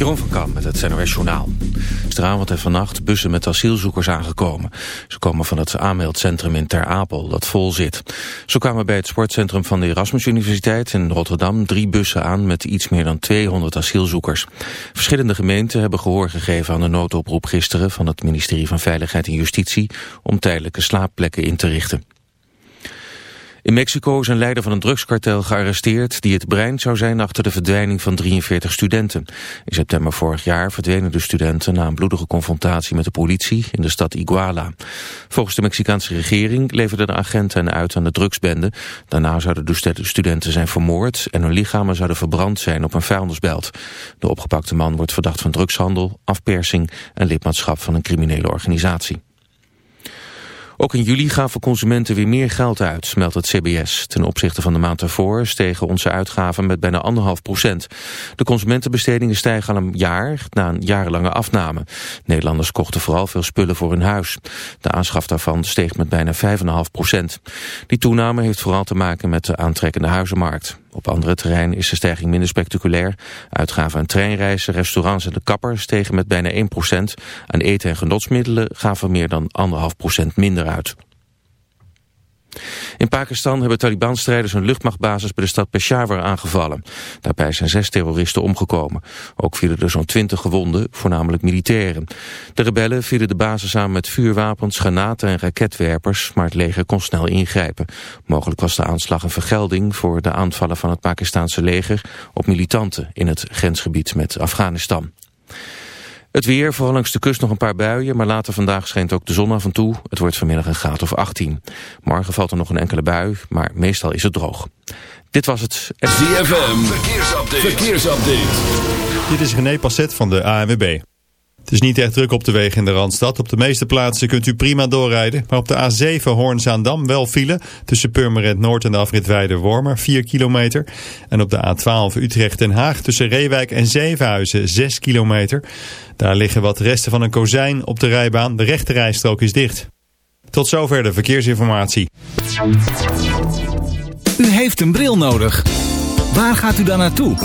Jeroen van Kam met het NOS Journaal. Gisteravond en vannacht bussen met asielzoekers aangekomen. Ze komen van het aanmeldcentrum in Ter Apel, dat vol zit. Zo kwamen bij het sportcentrum van de Erasmus Universiteit in Rotterdam... drie bussen aan met iets meer dan 200 asielzoekers. Verschillende gemeenten hebben gehoor gegeven aan de noodoproep gisteren... van het ministerie van Veiligheid en Justitie... om tijdelijke slaapplekken in te richten. In Mexico is een leider van een drugskartel gearresteerd die het brein zou zijn achter de verdwijning van 43 studenten. In september vorig jaar verdwenen de studenten na een bloedige confrontatie met de politie in de stad Iguala. Volgens de Mexicaanse regering leverden de agenten uit aan de drugsbende. Daarna zouden de studenten zijn vermoord en hun lichamen zouden verbrand zijn op een vuilnisbelt. De opgepakte man wordt verdacht van drugshandel, afpersing en lidmaatschap van een criminele organisatie. Ook in juli gaven consumenten weer meer geld uit, meldt het CBS. Ten opzichte van de maand ervoor stegen onze uitgaven met bijna anderhalf procent. De consumentenbestedingen stijgen al een jaar na een jarenlange afname. Nederlanders kochten vooral veel spullen voor hun huis. De aanschaf daarvan steeg met bijna 5,5 procent. Die toename heeft vooral te maken met de aantrekkende huizenmarkt. Op andere terreinen is de stijging minder spectaculair. Uitgaven aan treinreizen, restaurants en de kapper stegen met bijna 1%. Aan eten en genotsmiddelen gaven meer dan 1,5% minder uit. In Pakistan hebben Taliban-strijders een luchtmachtbasis bij de stad Peshawar aangevallen. Daarbij zijn zes terroristen omgekomen. Ook vielen er zo'n twintig gewonden, voornamelijk militairen. De rebellen vielen de basis aan met vuurwapens, granaten en raketwerpers, maar het leger kon snel ingrijpen. Mogelijk was de aanslag een vergelding voor de aanvallen van het Pakistanse leger op militanten in het grensgebied met Afghanistan. Het weer, vooral langs de kust nog een paar buien, maar later vandaag schijnt ook de zon af en toe. Het wordt vanmiddag een graad of 18. Morgen valt er nog een enkele bui, maar meestal is het droog. Dit was het... ZFM, verkeersupdate. verkeersupdate. Dit is René Passet van de ANWB. Het is niet echt druk op de wegen in de Randstad. Op de meeste plaatsen kunt u prima doorrijden. Maar op de A7 Hoorn-Zaandam wel file. Tussen Purmerend Noord en de afrit Weide-Wormer 4 kilometer. En op de A12 Utrecht-Den Haag tussen Reewijk en Zevenhuizen 6 kilometer. Daar liggen wat resten van een kozijn op de rijbaan. De rechte rijstrook is dicht. Tot zover de verkeersinformatie. U heeft een bril nodig. Waar gaat u dan naartoe?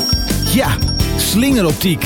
Ja, slingeroptiek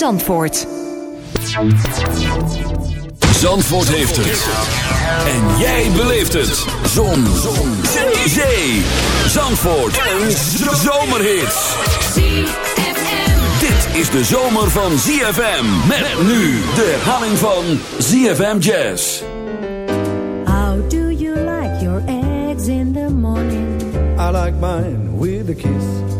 Zandvoort. Zandvoort heeft het. En jij beleeft het. Zon. Zon. Zee. Zandvoort. Een zomerhit. Dit is de zomer van ZFM. Met nu de herhaling van ZFM Jazz. How do you like your eggs in the morning? I like mine with a kiss.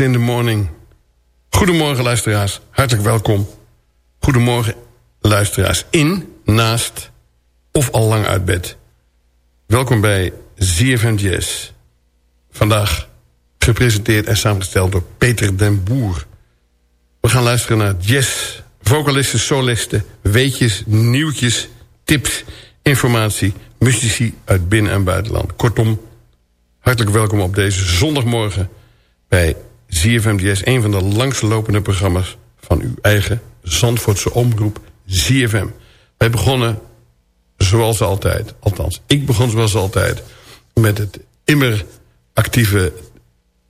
In the morning? Goedemorgen luisteraars, hartelijk welkom. Goedemorgen luisteraars in, naast of al lang uit bed. Welkom bij ZFM Jazz. Vandaag gepresenteerd en samengesteld door Peter den Boer. We gaan luisteren naar jazz, vocalisten, solisten, weetjes, nieuwtjes, tips, informatie, muzici uit binnen- en buitenland. Kortom, hartelijk welkom op deze zondagmorgen bij ZFM Jazz, een van de langstlopende programma's van uw eigen Zandvoortse omroep ZFM. Wij begonnen zoals altijd, althans ik begon zoals altijd... met het immer actieve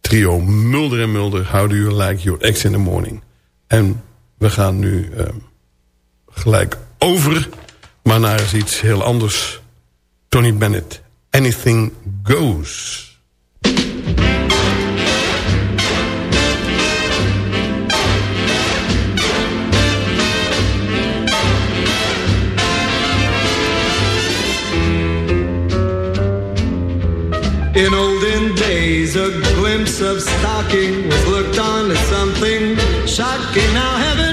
trio Mulder en Mulder... How do you like your ex in the morning? En we gaan nu eh, gelijk over, maar naar iets heel anders. Tony Bennett, Anything Goes... In olden days, a glimpse of stocking was looked on as something shocking. Now heaven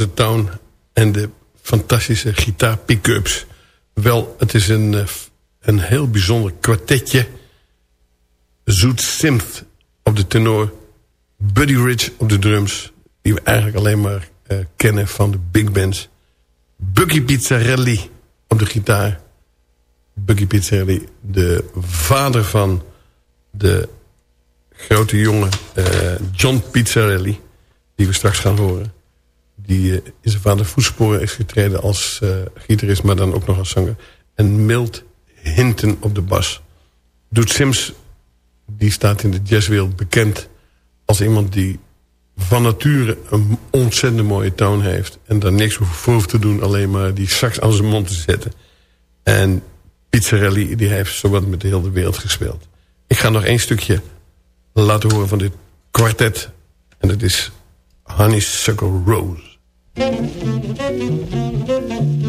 aangeblazen toon... en de fantastische gitaar pick-ups. Wel, het is een, eh, een heel bijzonder kwartetje. Zoet synth op de tenor. Buddy Rich op de drums. Die we eigenlijk alleen maar eh, kennen van de big bands. Bucky Pizzarelli op de gitaar. Bucky Pizzarelli, de vader van de grote jongen eh, John Pizzarelli. Die we straks gaan horen. Die uh, in zijn vader voetsporen is getreden als uh, gitarist, maar dan ook nog als zanger. En Milt Hinton op de bas. Doet Sims, die staat in de jazzwereld bekend als iemand die van nature een ontzettend mooie toon heeft. En daar niks voor te doen, alleen maar die sax aan zijn mond te zetten. En Pizzarelli, die heeft zowat met de hele wereld gespeeld. Ik ga nog één stukje laten horen van dit kwartet. En dat is Honeysuckle Rose. Thank you.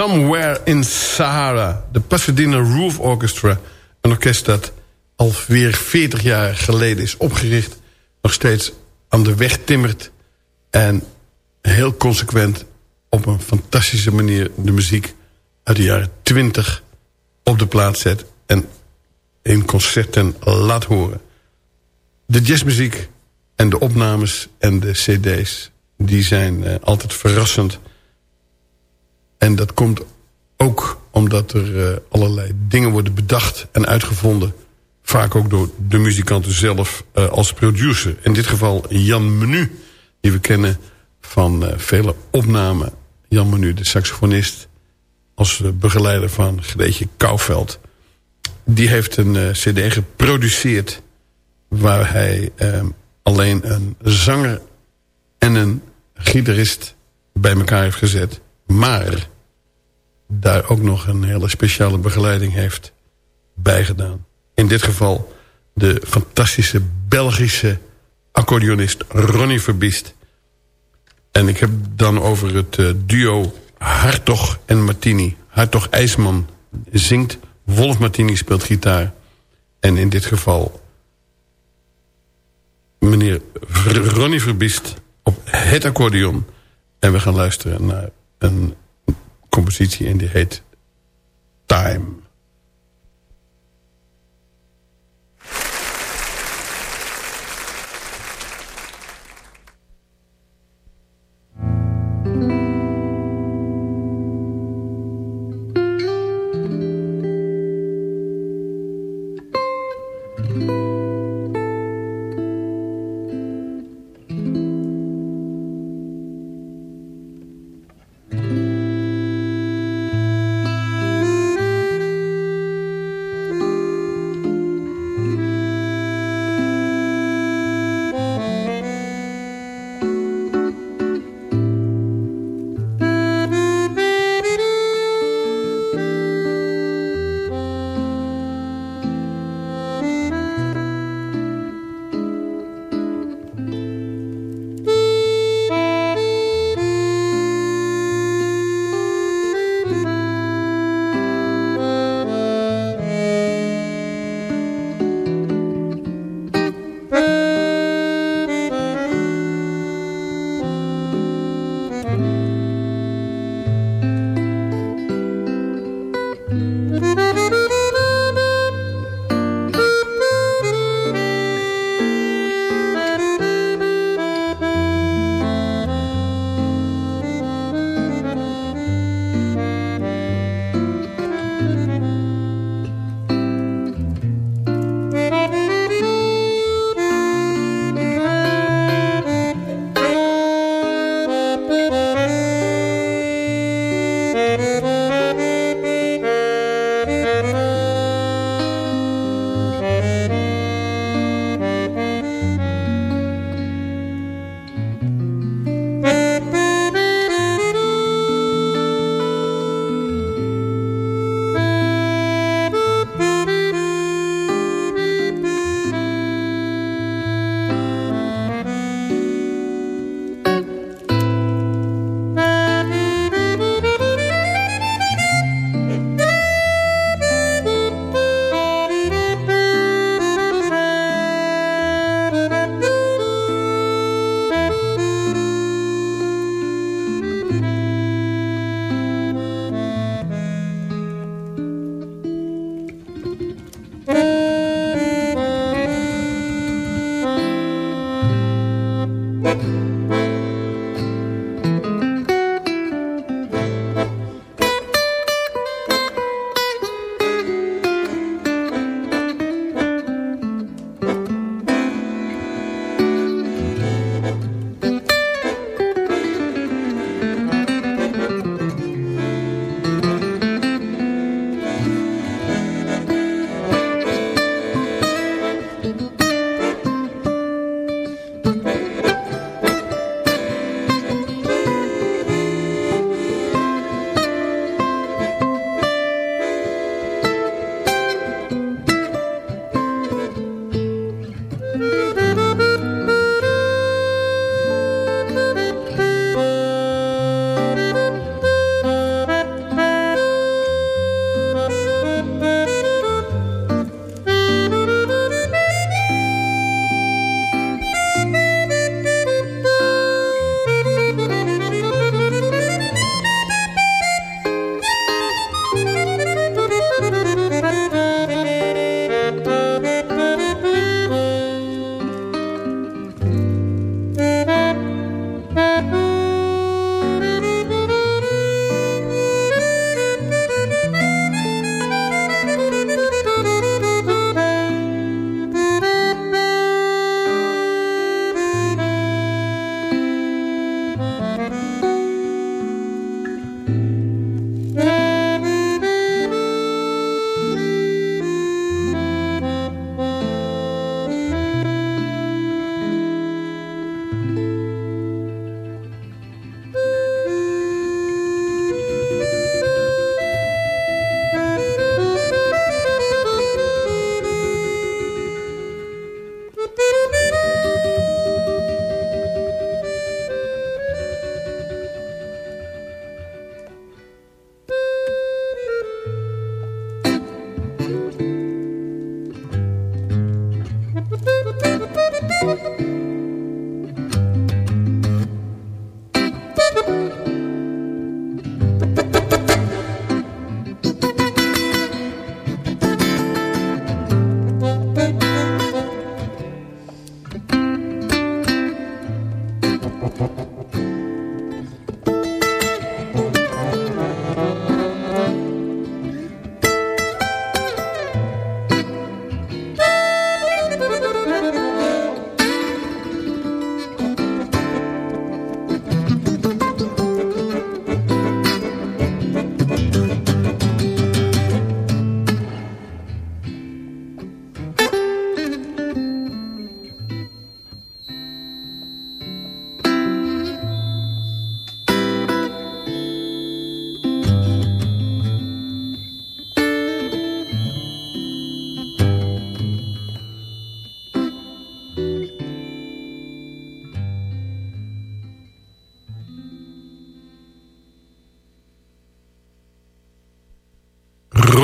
Somewhere in Sahara. De Pasadena Roof Orchestra. Een orkest dat alweer 40 jaar geleden is opgericht. Nog steeds aan de weg timmert. En heel consequent op een fantastische manier de muziek uit de jaren 20 op de plaats zet. En in concerten laat horen. De jazzmuziek en de opnames en de cd's... die zijn eh, altijd verrassend. En dat komt ook omdat er eh, allerlei dingen worden bedacht en uitgevonden. Vaak ook door de muzikanten zelf eh, als producer. In dit geval Jan Menu, die we kennen van eh, vele opnamen. Jan Menu, de saxofonist, als begeleider van Greetje Kouwveld. Die heeft een cd geproduceerd... waar hij eh, alleen een zanger en een gitarist bij elkaar heeft gezet. Maar daar ook nog een hele speciale begeleiding heeft bijgedaan. In dit geval de fantastische Belgische accordeonist Ronnie Verbiest. En ik heb dan over het eh, duo Hartog en Martini. Hartog IJsman zingt, Wolf Martini speelt gitaar. En in dit geval meneer Ronnie Verbiest op het accordeon. En we gaan luisteren naar een compositie en die heet Time.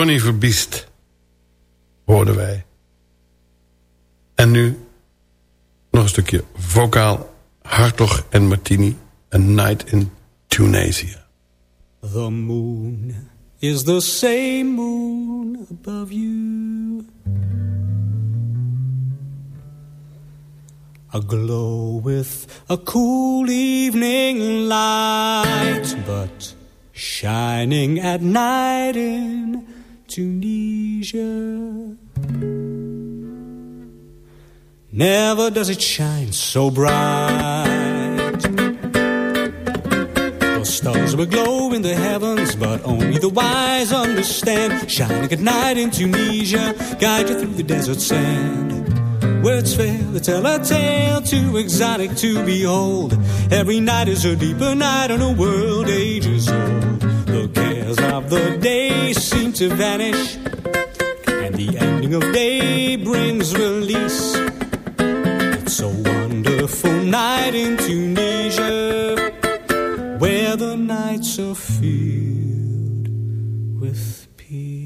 Ronnie Verbiest hoorden wij. En nu nog een stukje vocaal Hartog en Martini, A Night in Tunisia. The moon is the same moon above you. Aglow with a cool evening light, but shining at night in Tunisia. Never does it shine so bright. Those stars will glow in the heavens, but only the wise understand. Shining at night in Tunisia, guide you through the desert sand. Words fail to tell a tale too exotic to behold. Every night is a deeper night in a world ages old. Cares of the day seem to vanish, and the ending of day brings release. It's a wonderful night in Tunisia, where the nights are filled with peace.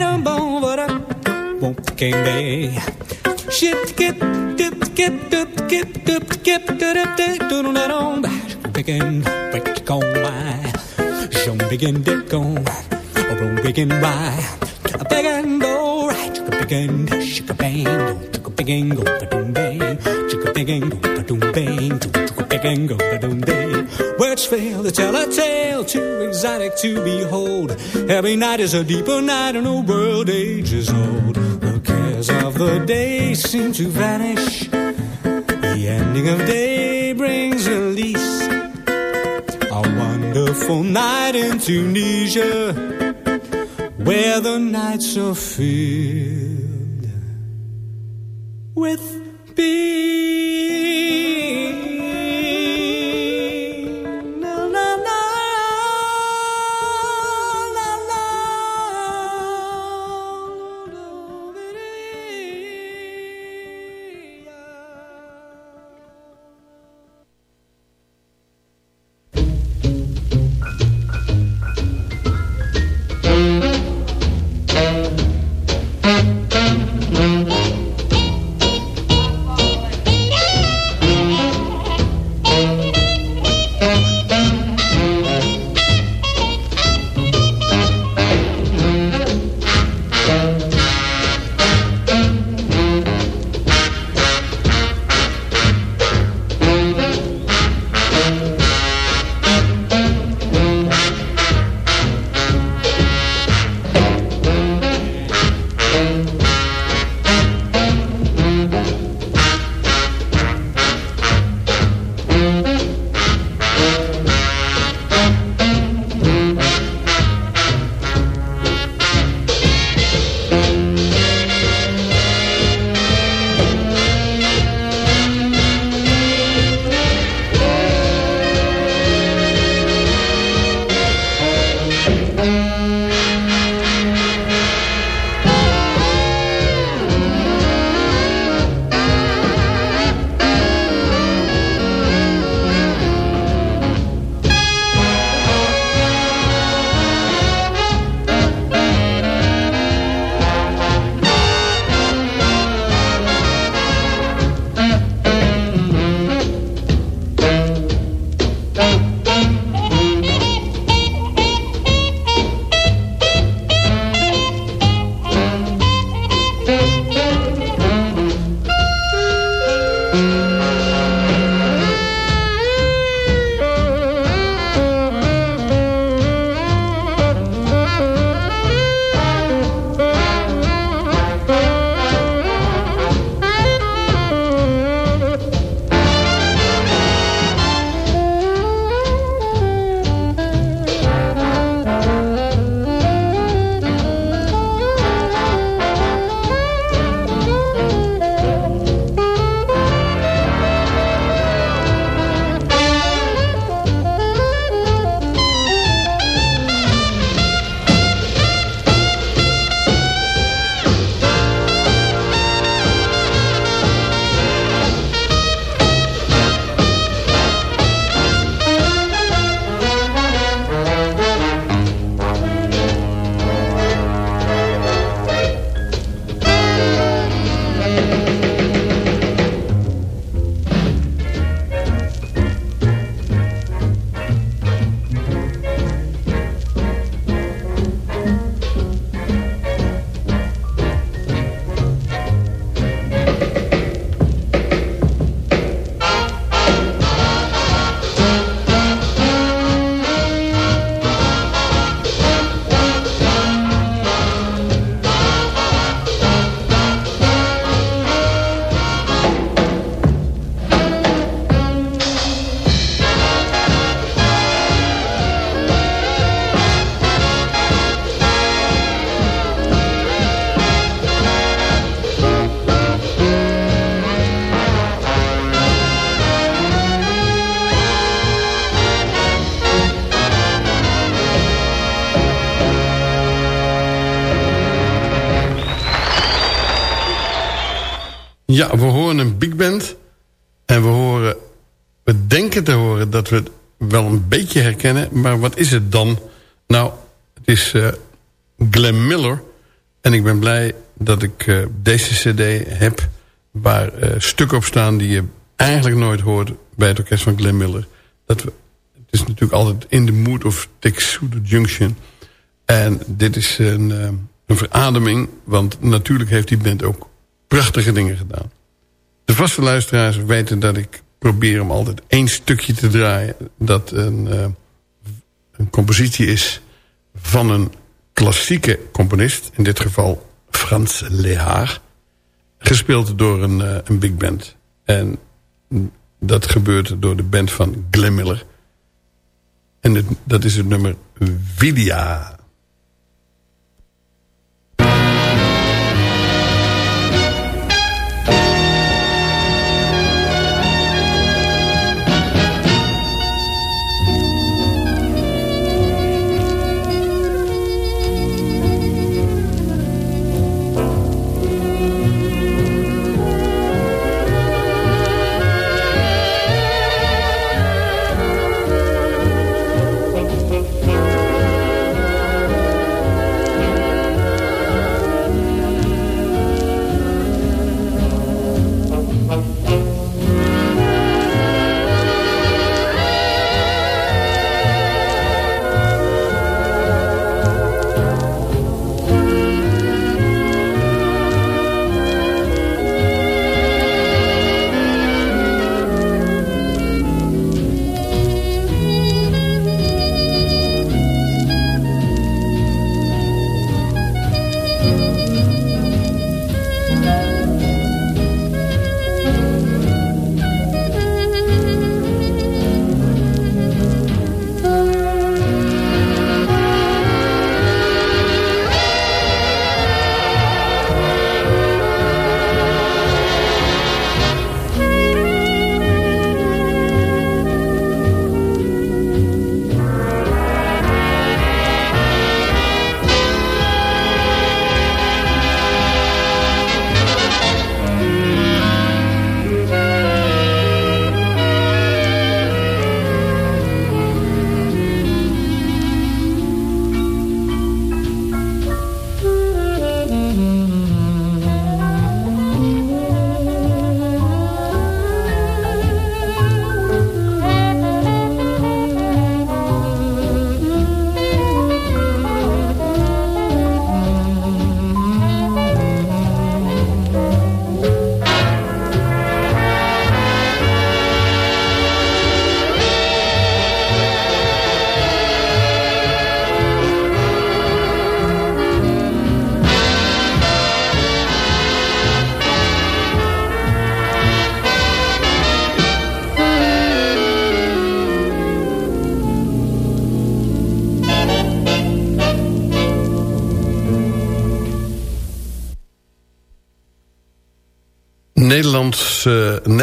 een boom worden. Boomkeen mee. Shit, kip, tip, kip, tip, kip, tip, kip, tip, tip, doodle dat om. Begin, break on my. Zo'n begin, dik on. Op een begin, why? Begin, go right. Chicka begin, chicka bang. Chicka begin, go, ba-doom bang. Chicka begin, go, ba-doom bang. Chicka begin, go, ba-doom bang. Words fail to tell a tale too exotic to behold. Every night is a deeper night and a world ages old. The cares of the day seem to vanish. The ending of day brings release. A wonderful night in Tunisia, where the nights are filled with peace. We horen een big band. En we horen... We denken te horen dat we het wel een beetje herkennen. Maar wat is het dan? Nou, het is uh, Glenn Miller. En ik ben blij dat ik uh, deze cd heb... waar uh, stukken op staan die je eigenlijk nooit hoort... bij het orkest van Glenn Miller. Dat we, het is natuurlijk altijd in the mood of Texudo Junction. En dit is een, een verademing. Want natuurlijk heeft die band ook prachtige dingen gedaan. De vaste luisteraars weten dat ik probeer om altijd één stukje te draaien... dat een, uh, een compositie is van een klassieke componist. In dit geval Frans Lehar. Gespeeld door een, uh, een big band. En dat gebeurt door de band van Glenn Miller. En dat is het nummer Vidia.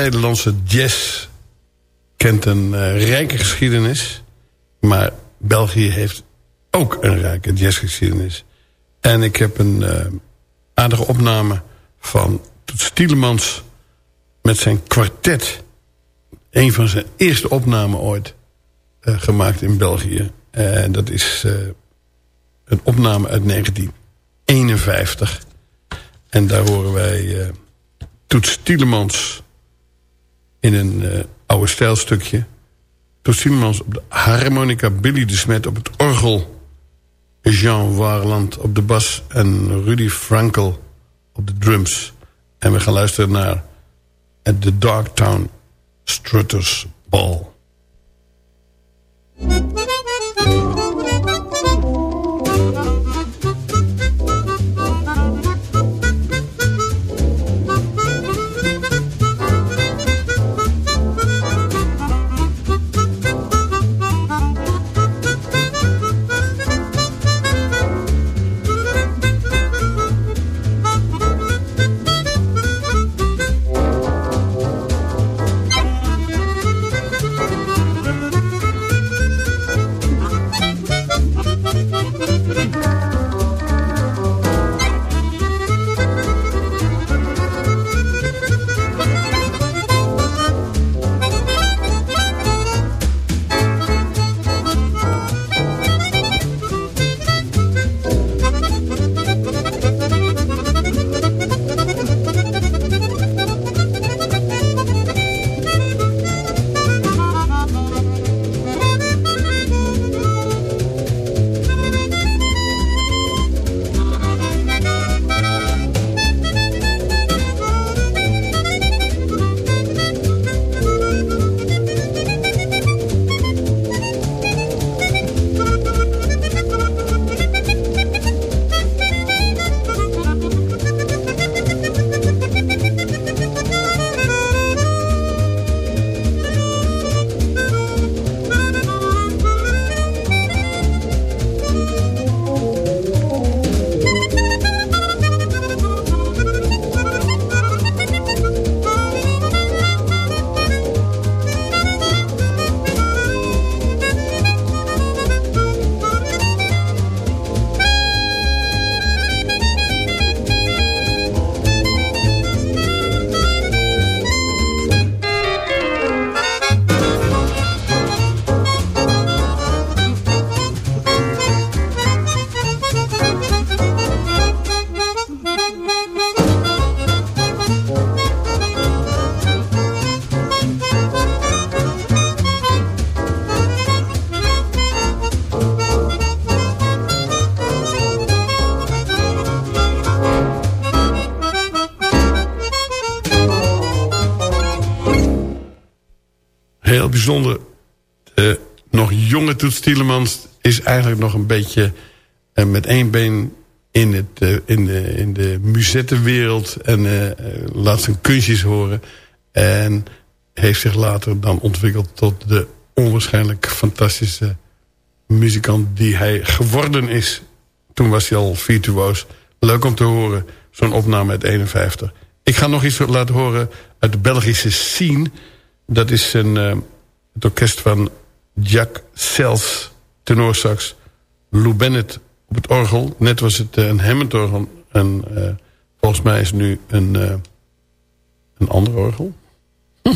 Nederlandse, jazz kent een uh, rijke geschiedenis. Maar België heeft ook een rijke jazzgeschiedenis. En ik heb een uh, aardige opname van Toets Tielemans... met zijn kwartet. Een van zijn eerste opnamen ooit uh, gemaakt in België. En dat is een opname uit 1951. En daar horen wij... Toets Tielemans in een uh, oude stijlstukje. Toets Tielemans op de harmonica, Billy de Smet op het orgel... Jean Warland op de bas en Rudy Frankel op de drums. En we gaan luisteren naar At the Darktown Strutters Ball. Bijzonder... de nog jonge Toets Tielemans is eigenlijk nog een beetje... eh, met één been in, het, eh, in de, in de muzettenwereld... en eh, eh, laat zijn kunstjes horen. En heeft zich later dan ontwikkeld tot de onwaarschijnlijk fantastische muzikant die hij geworden is. Toen was hij al virtuoos. Leuk om te horen, zo'n opname uit 51. Ik ga nog iets laten horen uit de Belgische scene. Dat is een, eh, het orkest van Jack Sels, tenorsax. Lou Bennett op het orgel. Net was het eh, een Hammond-orgel. En eh, volgens mij is het nu een, eh, een ander orgel. Hm.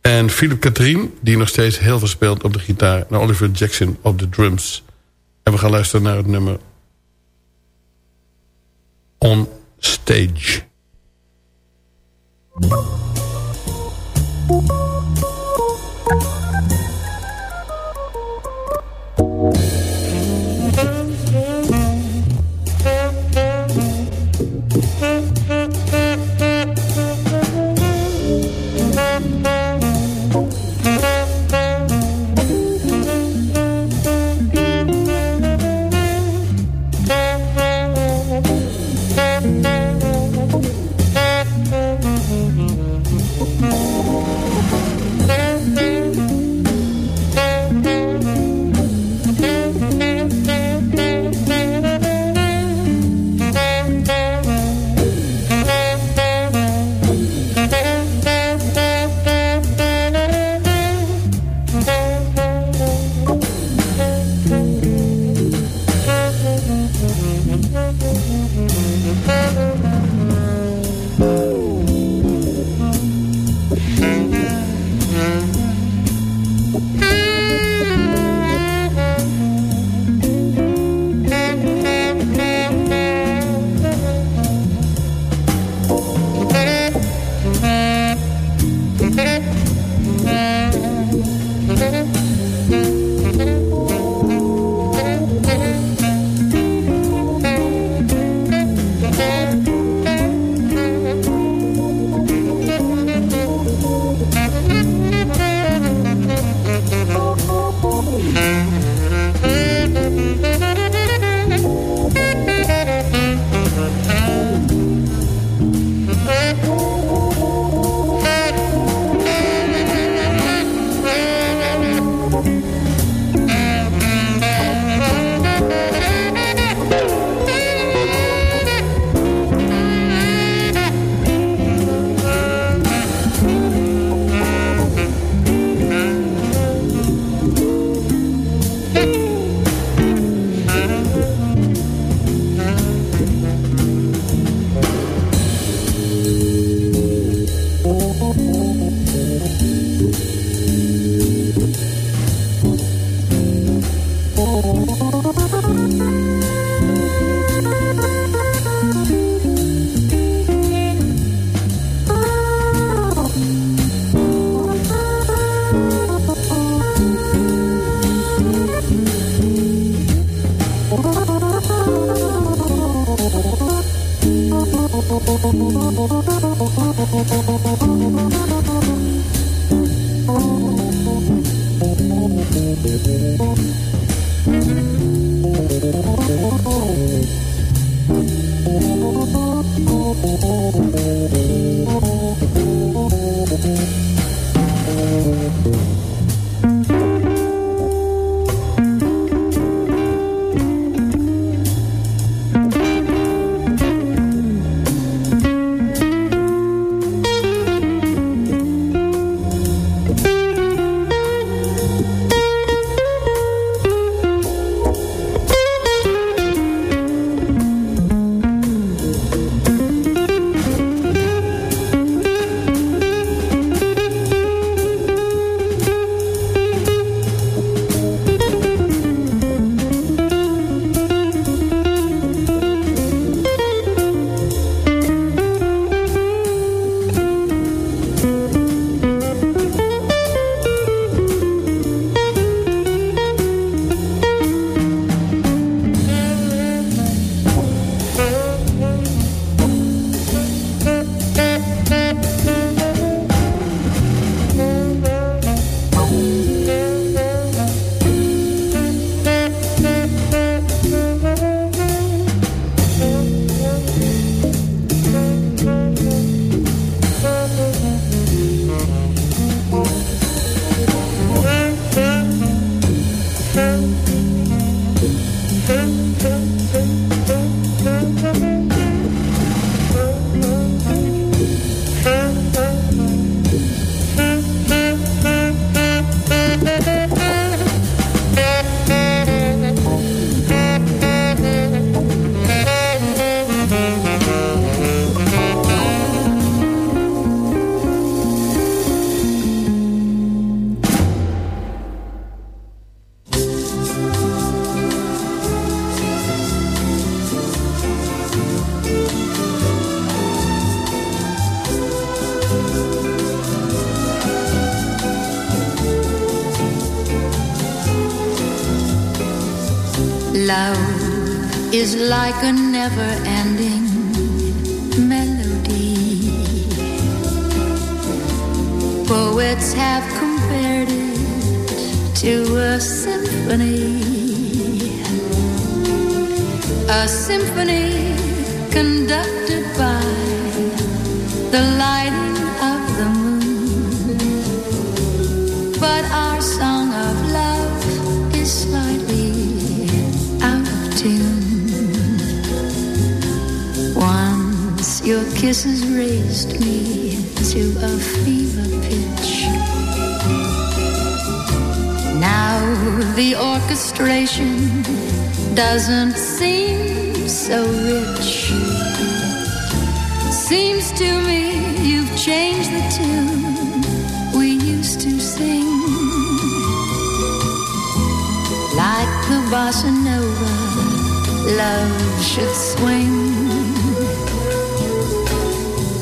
En Philip Katrien, die nog steeds heel veel speelt op de gitaar. En Oliver Jackson op de drums. En we gaan luisteren naar het nummer On Stage.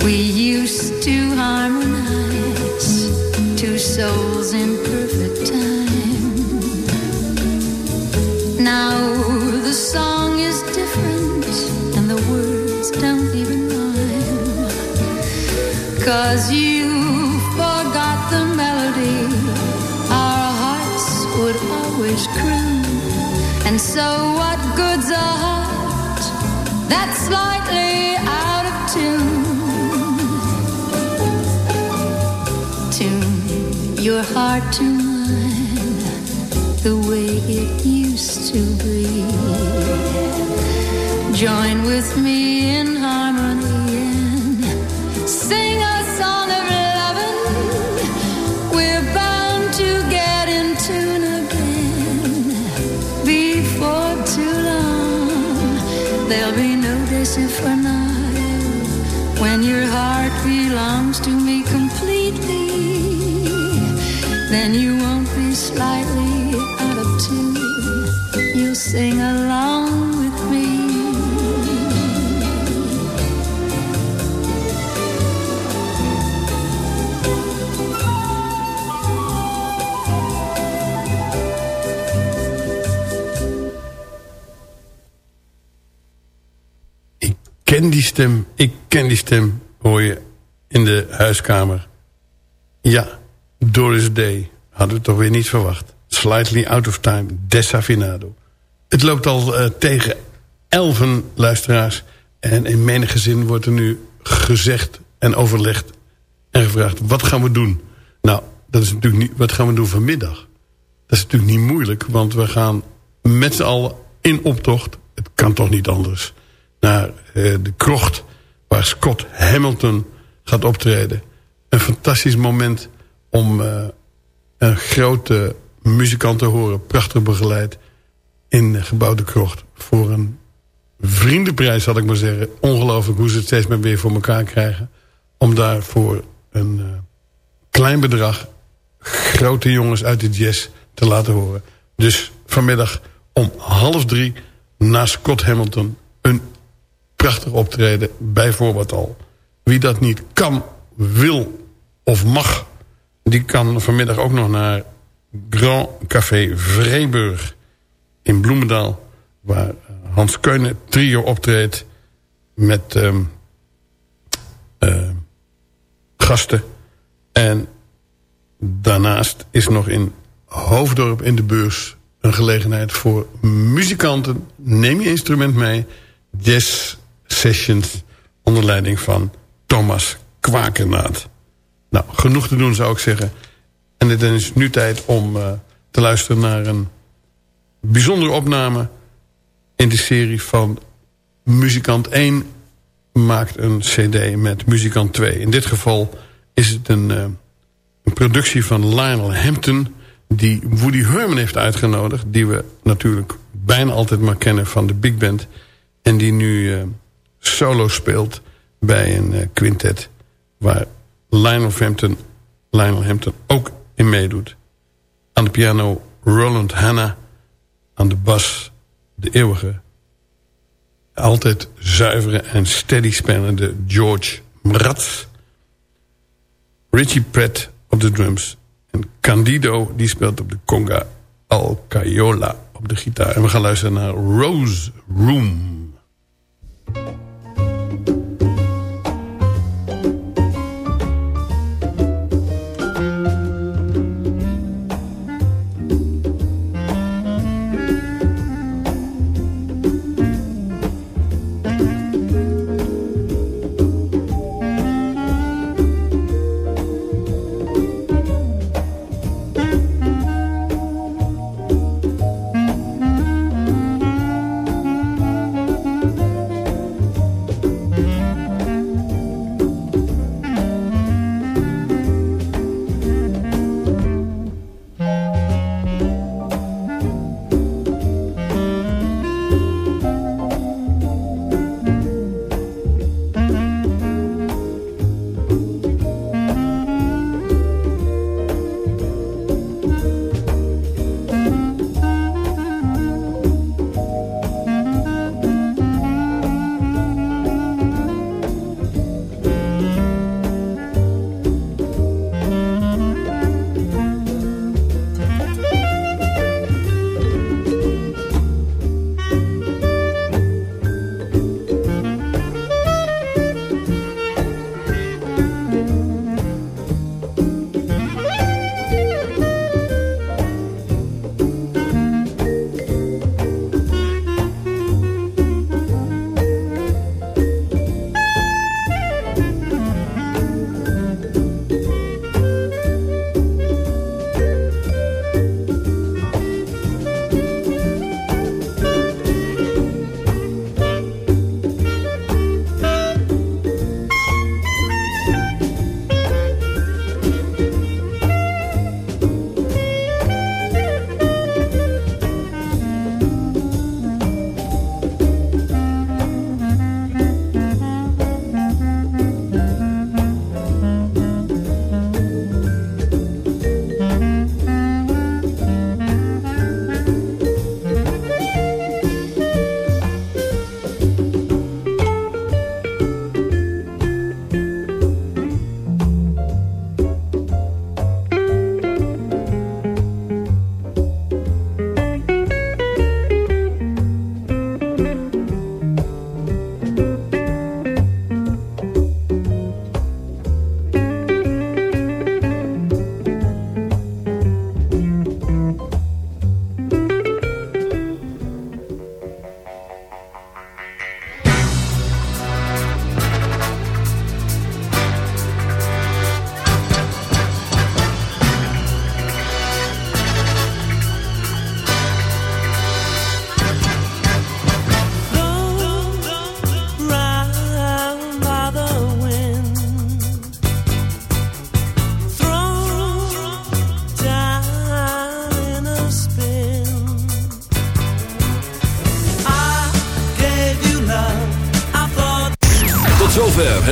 We used to harmonize, two souls in ken die stem, ik ken die stem, hoor je in de huiskamer. Ja, Doris Day. Hadden we toch weer niet verwacht. Slightly out of time, desafinado. Het loopt al eh, tegen elfen luisteraars. En in menige zin wordt er nu gezegd en overlegd en gevraagd... wat gaan we doen? Nou, dat is natuurlijk niet, wat gaan we doen vanmiddag? Dat is natuurlijk niet moeilijk, want we gaan met z'n allen in optocht... het kan toch niet anders... naar eh, de krocht waar Scott Hamilton gaat optreden. Een fantastisch moment om eh, een grote muzikant te horen. Prachtig begeleid in de gebouwde krocht. Voor een vriendenprijs zal ik maar zeggen. Ongelooflijk hoe ze het steeds maar weer voor elkaar krijgen. Om daar voor een eh, klein bedrag grote jongens uit de jazz te laten horen. Dus vanmiddag om half drie na Scott Hamilton een prachtig optreden bij voorbaat al. Wie dat niet kan, wil of mag... die kan vanmiddag ook nog naar Grand Café Vreeburg in Bloemendaal... waar Hans Keunen trio optreedt met ehm, eh, gasten. En daarnaast is nog in Hoofddorp in de beurs... een gelegenheid voor muzikanten. Neem je instrument mee. Jazz sessions onder leiding van Thomas Kwakenaat. Nou, genoeg te doen zou ik zeggen. En het is nu tijd om uh, te luisteren naar een bijzondere opname... in de serie van Muzikant 1 maakt een cd met Muzikant 2. In dit geval is het een, uh, een productie van Lionel Hampton... die Woody Herman heeft uitgenodigd... die we natuurlijk bijna altijd maar kennen van de big band... en die nu... Uh, solo speelt bij een uh, quintet... waar Lionel Hampton, Lionel Hampton ook in meedoet. Aan de piano Roland Hanna. Aan de bas de eeuwige... altijd zuivere en steady spelende George Mraz. Richie Pratt op de drums. En Candido die speelt op de conga Al Cayola op de gitaar. En we gaan luisteren naar Rose Room.